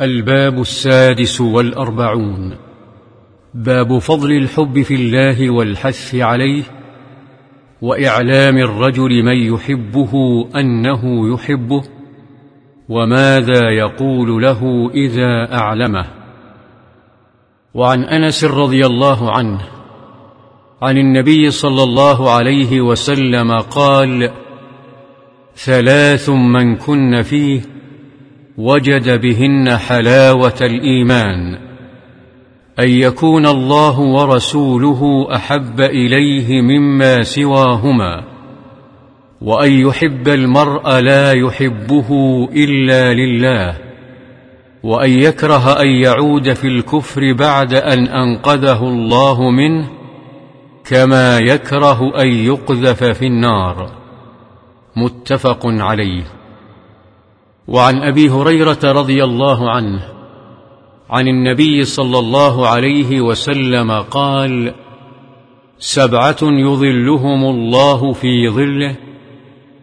الباب السادس والأربعون. باب فضل الحب في الله والحث عليه وإعلام الرجل من يحبه أنه يحبه وماذا يقول له إذا أعلمه. وعن أنس رضي الله عنه عن النبي صلى الله عليه وسلم قال ثلاث من كن فيه وجد بهن حلاوة الإيمان أن يكون الله ورسوله أحب إليه مما سواهما وأن يحب المرء لا يحبه إلا لله وأن يكره أن يعود في الكفر بعد أن أنقذه الله منه كما يكره أن يقذف في النار. متفق عليه. وعن أبي هريرة رضي الله عنه عن النبي صلى الله عليه وسلم قال سبعة يظلهم الله في ظله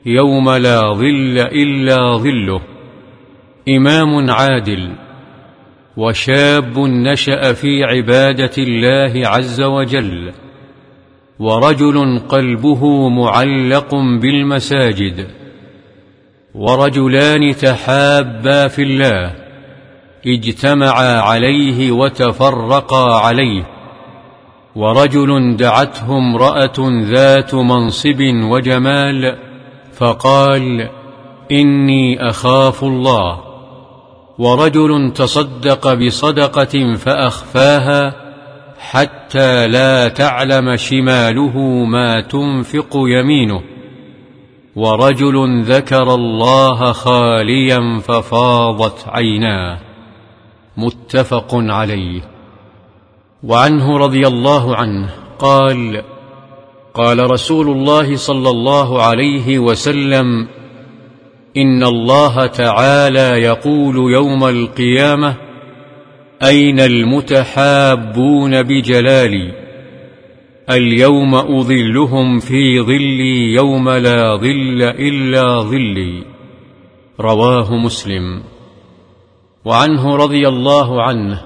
يوم لا ظل إلا ظله إمام عادل وشاب نشأ في عبادة الله عز وجل ورجل قلبه معلق بالمساجد. ورجلان تحابا في الله اجتمعا عليه وتفرقا عليه. ورجل دعته امرأة ذات منصب وجمال فقال إني أخاف الله. ورجل تصدق بصدقة فأخفاها حتى لا تعلم شماله ما تنفق يمينه. ورجل ذكر الله خاليا ففاضت عيناه. متفق عليه. وعنه رضي الله عنه قال قال رسول الله صلى الله عليه وسلم إن الله تعالى يقول يوم القيامة أين المتحابون بجلالي؟ اليوم أظلهم في ظلي يوم لا ظل إلا ظلي. رواه مسلم. وعنه رضي الله عنه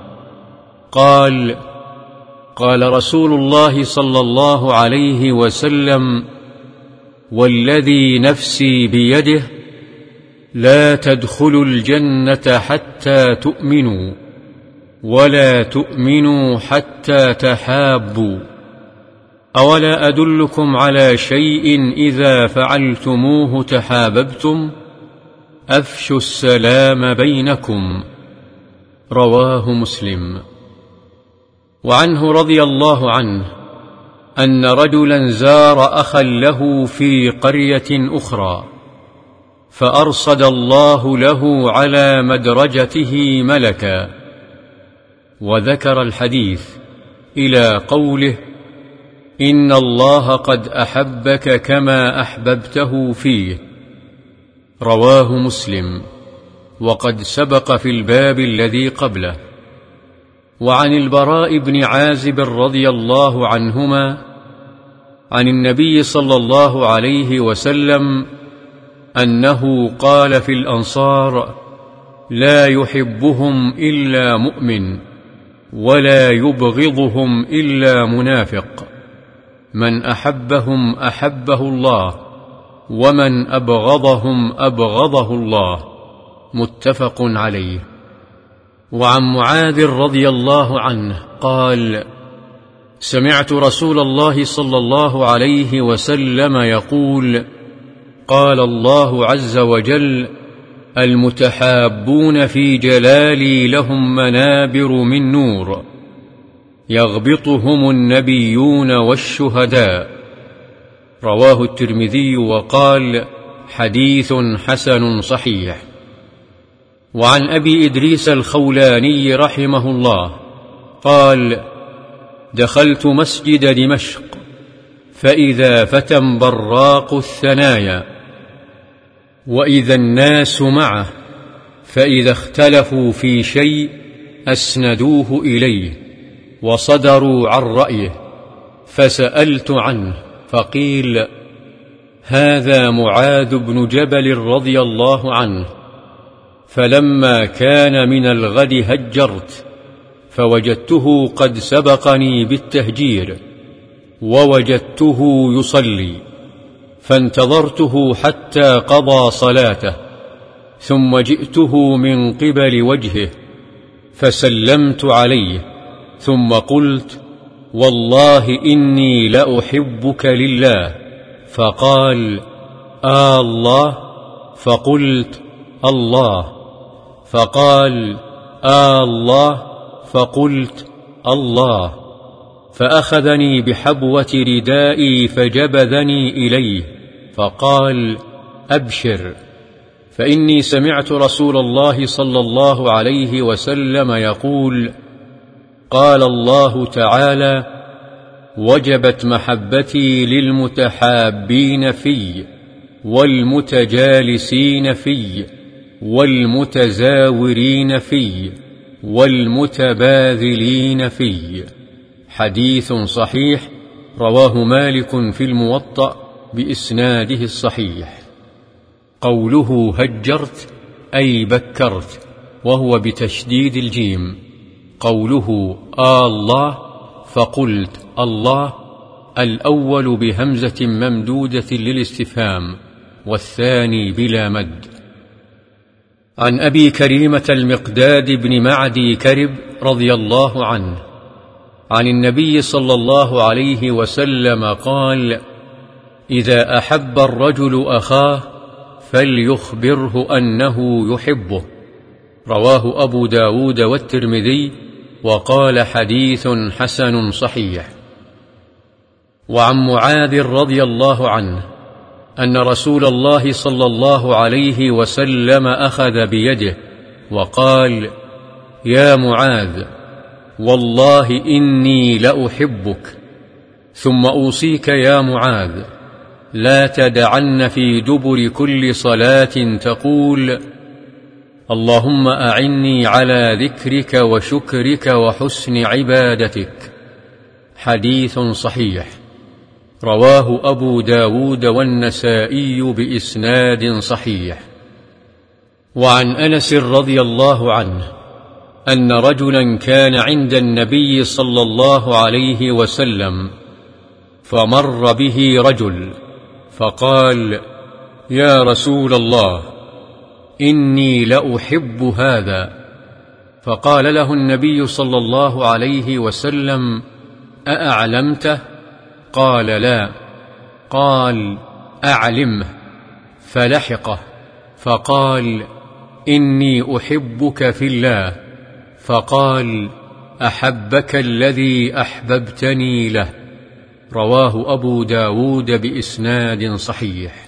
قال قال رسول الله صلى الله عليه وسلم والذي نفسي بيده لا تدخلوا الجنة حتى تؤمنوا ولا تؤمنوا حتى تحابوا. أولا أدلكم على شيء إذا فعلتموه تحاببتم؟ أفشوا السلام بينكم. رواه مسلم. وعنه رضي الله عنه أن رجلا زار أخا له في قرية أخرى فأرصد الله له على مدرجته ملكا وذكر الحديث إلى قوله إن الله قد أحبك كما أحببته فيه. رواه مسلم. وقد سبق في الباب الذي قبله. وعن البراء بن عازب رضي الله عنهما عن النبي صلى الله عليه وسلم أنه قال في الأنصار لا يحبهم إلا مؤمن ولا يبغضهم إلا منافق. من أحبهم أحبه الله ومن أبغضهم أبغضه الله متفق عليه. وعن معاذ رضي الله عنه قال سمعت رسول الله صلى الله عليه وسلم يقول قال الله عز وجل المتحابون في جلالي لهم منابر من نور. يغبطهم النبيون والشهداء. رواه الترمذي وقال حديث حسن صحيح. وعن أبي إدريس الخولاني رحمه الله قال دخلت مسجد دمشق فإذا فتى براق الثنايا وإذا الناس معه فإذا اختلفوا في شيء أسندوه إليه. وصدروا عن رأيه فسألت عنه فقيل هذا معاذ بن جبل رضي الله عنه فلما كان من الغد هجرت فوجدته قد سبقني بالتهجير ووجدته يصلي فانتظرته حتى قضى صلاته ثم جئته من قبل وجهه فسلمت عليه ثم قلت والله إني لأحبك لله. فقال آه الله. فقلت الله. فقال آه الله. فقلت الله. فأخذني بحبوة ردائي فجبذني إليه. فقال أبشر. فإني سمعت رسول الله صلى الله عليه وسلم يقول قال الله تعالى وجبت محبتي للمتحابين في والمتجالسين في والمتزاورين في والمتباذلين في. حديث صحيح رواه مالك في الموطأ بإسناده الصحيح. قوله هجرت أي بكرت وهو بتشديد الجيم. قوله آه الله فقلت الله الأول بهمزة ممدودة للاستفهام والثاني بلا مد. عن أبي كريمة المقداد بن معدي كرب رضي الله عنه عن النبي صلى الله عليه وسلم قال إذا أحب الرجل أخاه فليخبره أنه يحبه. رواه أبو داود والترمذي وقال حديث حسن صحيح. وعن معاذ رضي الله عنه أن رسول الله صلى الله عليه وسلم أخذ بيده وقال يا معاذ والله إني لأحبك ثم أوصيك يا معاذ لا تدعن في دبر كل صلاة تقول اللهم أعني على ذكرك وشكرك وحسن عبادتك. حديث صحيح. رواه أبو داود والنسائي بإسناد صحيح. وعن أنس رضي الله عنه أن رجلا كان عند النبي صلى الله عليه وسلم فمر به رجل فقال يا رسول الله إني لأحب هذا. فقال له النبي صلى الله عليه وسلم أأعلمته؟ قال لا. قال أعلمه. فلحقه. فقال إني أحبك في الله. فقال أحبك الذي أحببتني له. رواه أبو داود بإسناد صحيح.